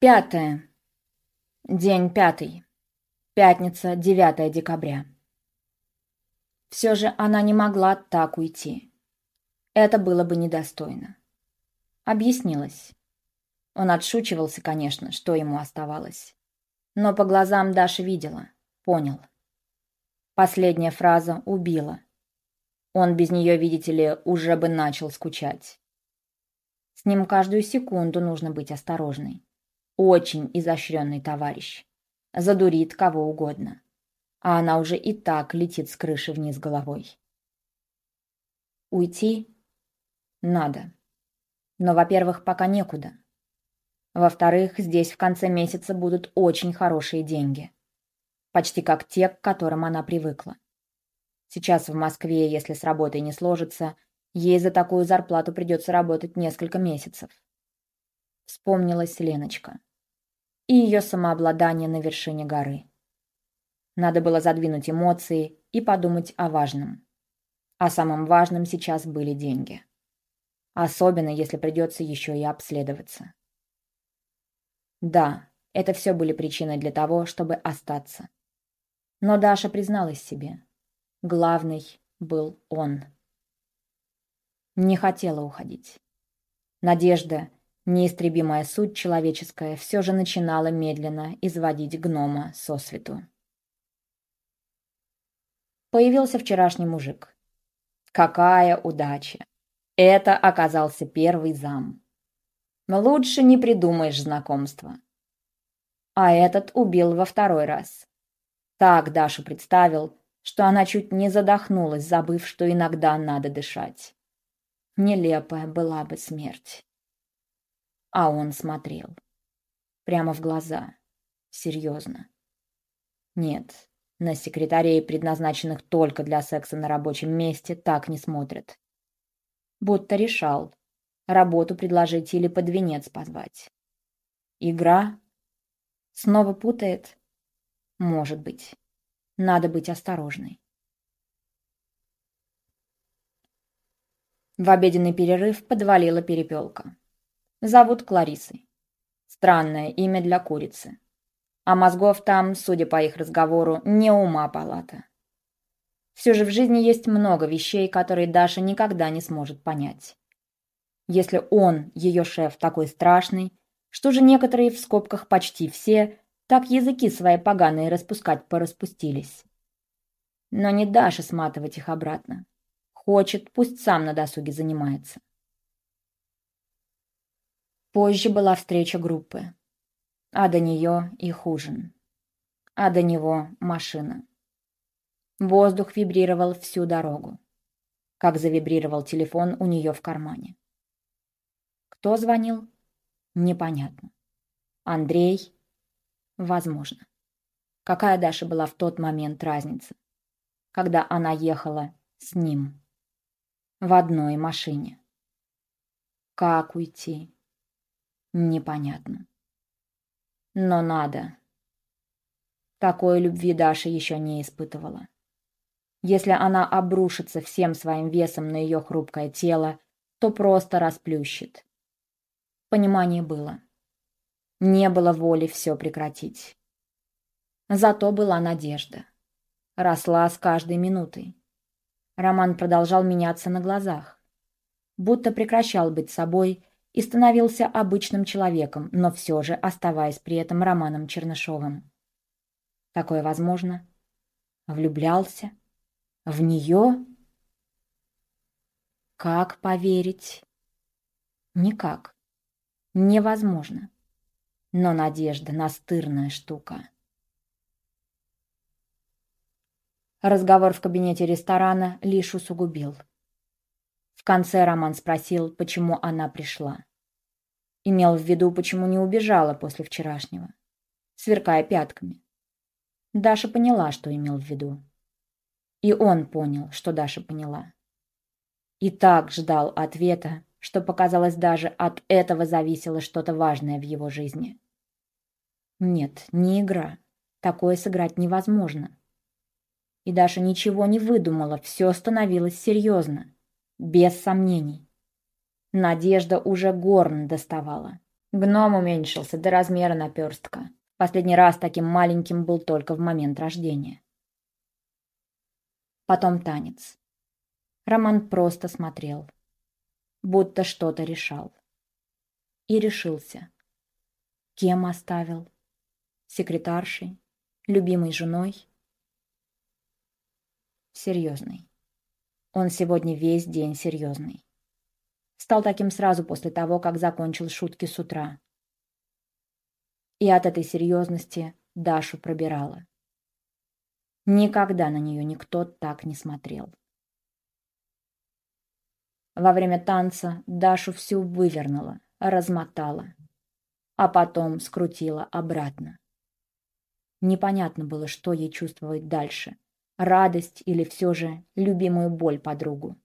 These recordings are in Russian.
Пятое. День пятый. Пятница, 9 декабря. Все же она не могла так уйти. Это было бы недостойно. Объяснилось. Он отшучивался, конечно, что ему оставалось. Но по глазам Даша видела, понял. Последняя фраза убила. Он без нее, видите ли, уже бы начал скучать. С ним каждую секунду нужно быть осторожной. Очень изощренный товарищ. Задурит кого угодно. А она уже и так летит с крыши вниз головой. Уйти? Надо. Но, во-первых, пока некуда. Во-вторых, здесь в конце месяца будут очень хорошие деньги. Почти как те, к которым она привыкла. Сейчас в Москве, если с работой не сложится, ей за такую зарплату придется работать несколько месяцев. Вспомнилась Леночка и ее самообладание на вершине горы. Надо было задвинуть эмоции и подумать о важном. А самым важным сейчас были деньги. Особенно, если придется еще и обследоваться. Да, это все были причины для того, чтобы остаться. Но Даша призналась себе. Главный был он. Не хотела уходить. Надежда Неистребимая суть человеческая все же начинала медленно изводить гнома со свету. Появился вчерашний мужик. Какая удача! Это оказался первый зам. Но лучше не придумаешь знакомства. А этот убил во второй раз. Так Дашу представил, что она чуть не задохнулась, забыв, что иногда надо дышать. Нелепая была бы смерть. А он смотрел. Прямо в глаза. Серьезно. Нет, на секретарей, предназначенных только для секса на рабочем месте, так не смотрят. Будто решал, работу предложить или под венец позвать. Игра? Снова путает? Может быть. Надо быть осторожной. В обеденный перерыв подвалила перепелка. Зовут Кларисой. Странное имя для курицы. А мозгов там, судя по их разговору, не ума палата. Все же в жизни есть много вещей, которые Даша никогда не сможет понять. Если он, ее шеф, такой страшный, что же некоторые, в скобках почти все, так языки свои поганые распускать пораспустились. Но не Даша сматывать их обратно. Хочет, пусть сам на досуге занимается. Позже была встреча группы. А до нее их ужин. А до него машина. Воздух вибрировал всю дорогу. Как завибрировал телефон у нее в кармане. Кто звонил? Непонятно. Андрей? Возможно. Какая Даша была в тот момент разница, когда она ехала с ним в одной машине? Как уйти? Непонятно. Но надо. Такой любви Даша еще не испытывала. Если она обрушится всем своим весом на ее хрупкое тело, то просто расплющит. Понимание было. Не было воли все прекратить. Зато была надежда. Росла с каждой минутой. Роман продолжал меняться на глазах. Будто прекращал быть собой и становился обычным человеком, но все же оставаясь при этом Романом Чернышовым. Такое возможно? Влюблялся? В нее? Как поверить? Никак. Невозможно. Но надежда — настырная штука. Разговор в кабинете ресторана лишь усугубил. В конце Роман спросил, почему она пришла. Имел в виду, почему не убежала после вчерашнего, сверкая пятками. Даша поняла, что имел в виду. И он понял, что Даша поняла. И так ждал ответа, что показалось даже от этого зависело что-то важное в его жизни. Нет, не игра. Такое сыграть невозможно. И Даша ничего не выдумала, все становилось серьезно, без сомнений. Надежда уже горн доставала. Гном уменьшился до размера наперстка. Последний раз таким маленьким был только в момент рождения. Потом танец. Роман просто смотрел, будто что-то решал. И решился. Кем оставил? Секретаршей? Любимой женой? Серьезный. Он сегодня весь день серьезный. Стал таким сразу после того, как закончил шутки с утра. И от этой серьезности Дашу пробирала. Никогда на нее никто так не смотрел. Во время танца Дашу всю вывернула, размотала, а потом скрутила обратно. Непонятно было, что ей чувствовать дальше – радость или все же любимую боль подругу.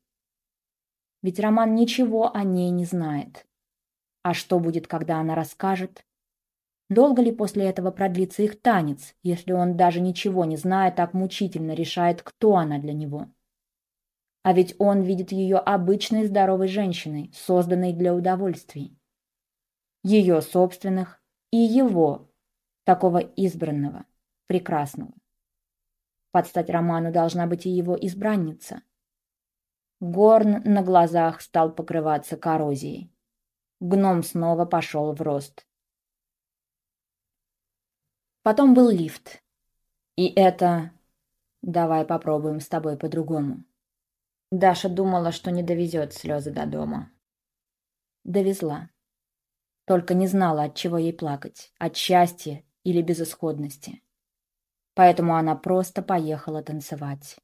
Ведь Роман ничего о ней не знает. А что будет, когда она расскажет? Долго ли после этого продлится их танец, если он даже ничего не зная, так мучительно решает, кто она для него? А ведь он видит ее обычной здоровой женщиной, созданной для удовольствий. Ее собственных и его, такого избранного, прекрасного. Под стать Роману должна быть и его избранница. Горн на глазах стал покрываться коррозией. Гном снова пошел в рост. Потом был лифт. И это... Давай попробуем с тобой по-другому. Даша думала, что не довезет слезы до дома. Довезла. Только не знала, от чего ей плакать. От счастья или безысходности. Поэтому она просто поехала танцевать.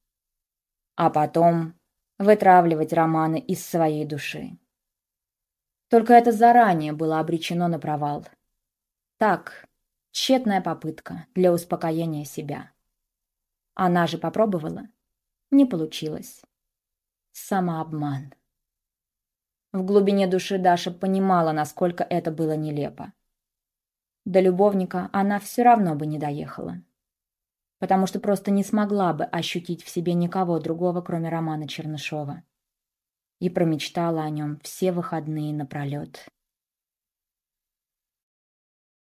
А потом вытравливать романы из своей души. Только это заранее было обречено на провал. Так, тщетная попытка для успокоения себя. Она же попробовала. Не получилось. Самообман. В глубине души Даша понимала, насколько это было нелепо. До любовника она все равно бы не доехала потому что просто не смогла бы ощутить в себе никого другого, кроме Романа Чернышова. И промечтала о нем все выходные напролет.